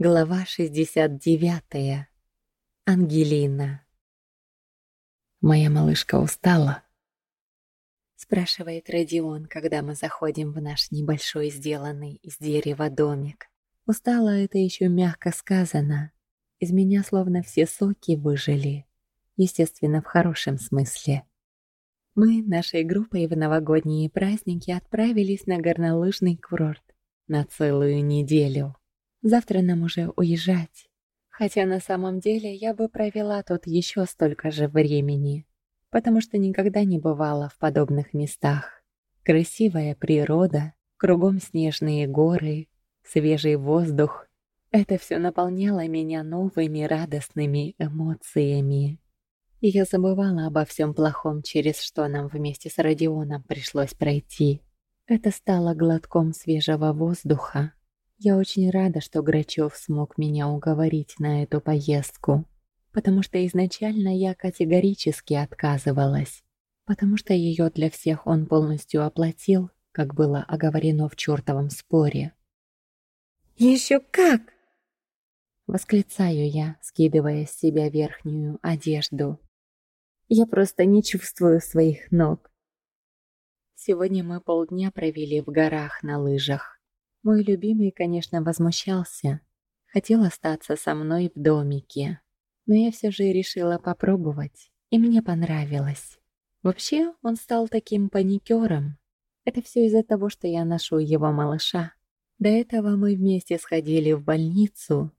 Глава 69. Ангелина. «Моя малышка устала?» Спрашивает Родион, когда мы заходим в наш небольшой сделанный из дерева домик. Устала это еще мягко сказано. Из меня словно все соки выжили. Естественно, в хорошем смысле. Мы нашей группой в новогодние праздники отправились на горнолыжный курорт на целую неделю. Завтра нам уже уезжать. Хотя на самом деле я бы провела тут еще столько же времени, потому что никогда не бывала в подобных местах. Красивая природа, кругом снежные горы, свежий воздух. Это все наполняло меня новыми радостными эмоциями. Я забывала обо всем плохом, через что нам вместе с Родионом пришлось пройти. Это стало глотком свежего воздуха, я очень рада, что Грачев смог меня уговорить на эту поездку, потому что изначально я категорически отказывалась, потому что ее для всех он полностью оплатил, как было оговорено в чертовом споре. «Еще как!» Восклицаю я, скидывая с себя верхнюю одежду. Я просто не чувствую своих ног. Сегодня мы полдня провели в горах на лыжах. Мой любимый, конечно, возмущался. Хотел остаться со мной в домике. Но я все же решила попробовать, и мне понравилось. Вообще, он стал таким паникером. Это все из-за того, что я ношу его малыша. До этого мы вместе сходили в больницу,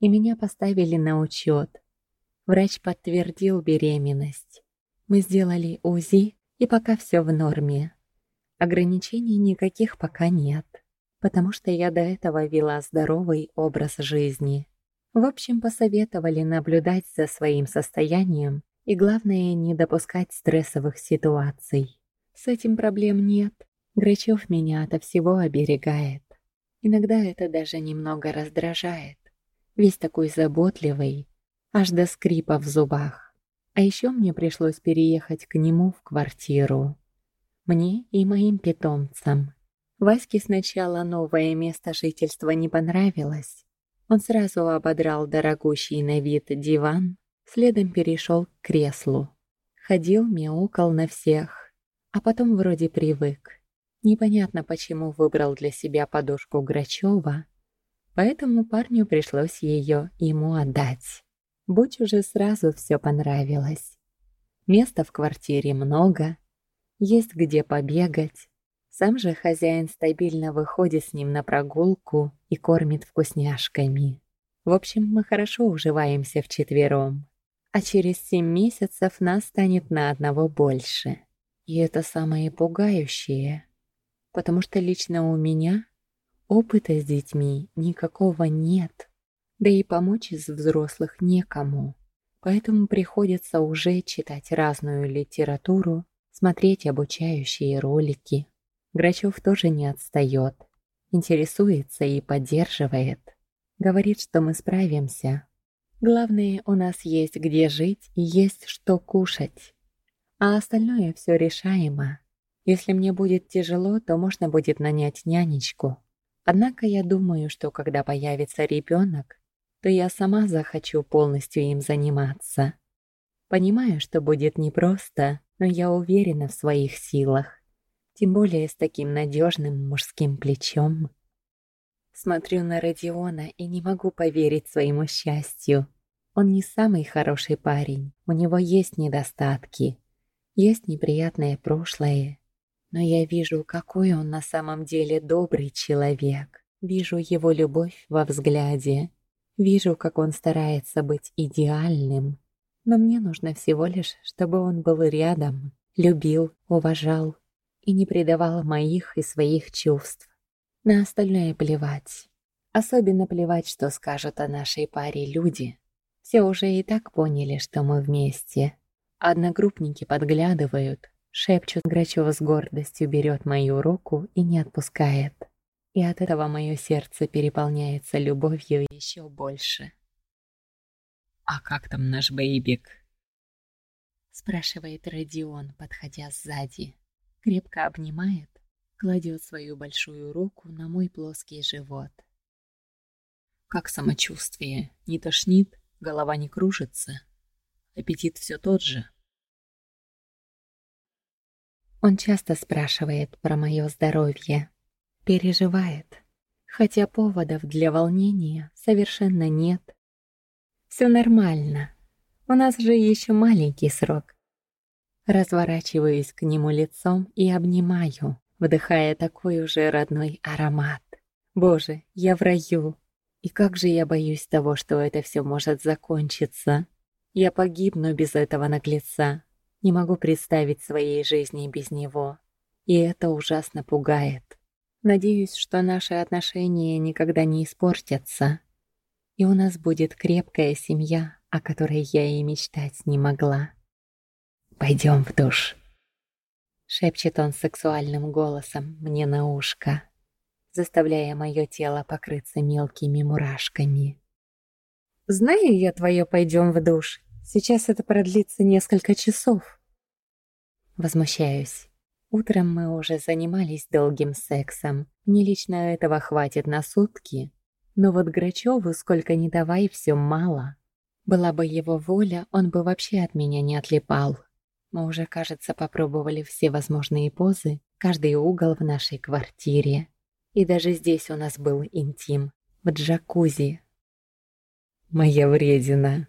и меня поставили на учет. Врач подтвердил беременность. Мы сделали УЗИ, и пока все в норме. Ограничений никаких пока нет потому что я до этого вела здоровый образ жизни. В общем, посоветовали наблюдать за своим состоянием и, главное, не допускать стрессовых ситуаций. С этим проблем нет. Грачев меня ото всего оберегает. Иногда это даже немного раздражает. Весь такой заботливый, аж до скрипа в зубах. А еще мне пришлось переехать к нему в квартиру. Мне и моим питомцам. Ваське сначала новое место жительства не понравилось. Он сразу ободрал дорогущий на вид диван, следом перешел к креслу. Ходил, мяукал на всех, а потом вроде привык. Непонятно, почему выбрал для себя подушку Грачева, поэтому парню пришлось ее ему отдать. Будь уже сразу все понравилось. Места в квартире много, есть где побегать, сам же хозяин стабильно выходит с ним на прогулку и кормит вкусняшками. В общем, мы хорошо уживаемся вчетвером. А через семь месяцев нас станет на одного больше. И это самое пугающее. Потому что лично у меня опыта с детьми никакого нет. Да и помочь из взрослых некому. Поэтому приходится уже читать разную литературу, смотреть обучающие ролики, Грачев тоже не отстает, интересуется и поддерживает. Говорит, что мы справимся. Главное, у нас есть где жить и есть что кушать. А остальное все решаемо. Если мне будет тяжело, то можно будет нанять нянечку. Однако я думаю, что когда появится ребенок, то я сама захочу полностью им заниматься. Понимаю, что будет непросто, но я уверена в своих силах тем более с таким надежным мужским плечом. Смотрю на Родиона и не могу поверить своему счастью. Он не самый хороший парень, у него есть недостатки, есть неприятное прошлое. Но я вижу, какой он на самом деле добрый человек. Вижу его любовь во взгляде. Вижу, как он старается быть идеальным. Но мне нужно всего лишь, чтобы он был рядом, любил, уважал и не предавал моих и своих чувств. На остальное плевать. Особенно плевать, что скажут о нашей паре люди. Все уже и так поняли, что мы вместе. Одногруппники подглядывают, шепчут, Грачева с гордостью берет мою руку и не отпускает. И от этого мое сердце переполняется любовью еще больше. «А как там наш бейбик?» спрашивает Родион, подходя сзади крепко обнимает, кладет свою большую руку на мой плоский живот. Как самочувствие? Не тошнит? Голова не кружится? Аппетит все тот же? Он часто спрашивает про мое здоровье. Переживает. Хотя поводов для волнения совершенно нет. Все нормально. У нас же еще маленький срок. Разворачиваюсь к нему лицом и обнимаю, вдыхая такой уже родной аромат. Боже, я в раю. И как же я боюсь того, что это все может закончиться. Я погибну без этого наглеца. Не могу представить своей жизни без него. И это ужасно пугает. Надеюсь, что наши отношения никогда не испортятся. И у нас будет крепкая семья, о которой я и мечтать не могла. «Пойдем в душ», — шепчет он сексуальным голосом мне на ушко, заставляя мое тело покрыться мелкими мурашками. «Знаю я твое «пойдем в душ», Сейчас это продлится несколько часов. Возмущаюсь. Утром мы уже занимались долгим сексом. Мне лично этого хватит на сутки. Но вот Грачеву сколько ни давай, все мало. Была бы его воля, он бы вообще от меня не отлипал. Мы уже, кажется, попробовали все возможные позы, каждый угол в нашей квартире. И даже здесь у нас был интим, в джакузи. «Моя вредина»,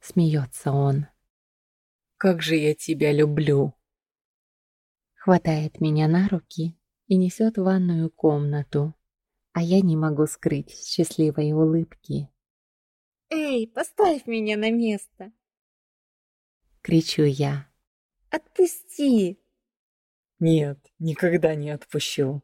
Смеется он. «Как же я тебя люблю!» Хватает меня на руки и несет в ванную комнату, а я не могу скрыть счастливой улыбки. «Эй, поставь меня на место!» Кричу я. «Отпусти!» «Нет, никогда не отпущу!»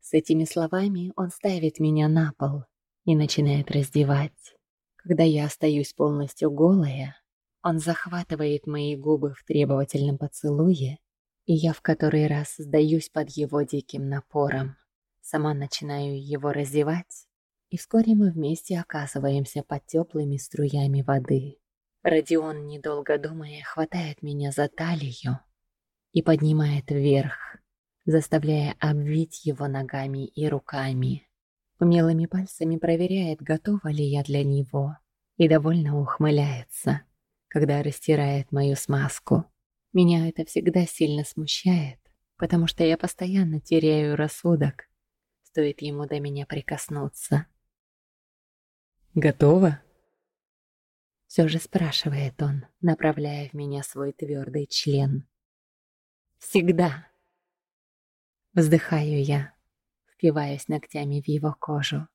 С этими словами он ставит меня на пол и начинает раздевать. Когда я остаюсь полностью голая, он захватывает мои губы в требовательном поцелуе, и я в который раз сдаюсь под его диким напором. Сама начинаю его раздевать, и вскоре мы вместе оказываемся под теплыми струями воды. Родион, недолго думая, хватает меня за талию и поднимает вверх, заставляя обвить его ногами и руками. Умелыми пальцами проверяет, готова ли я для него, и довольно ухмыляется, когда растирает мою смазку. Меня это всегда сильно смущает, потому что я постоянно теряю рассудок, стоит ему до меня прикоснуться. «Готово?» Все же спрашивает он, направляя в меня свой твердый член. «Всегда!» Вздыхаю я впиваясь ногтями в его кожу.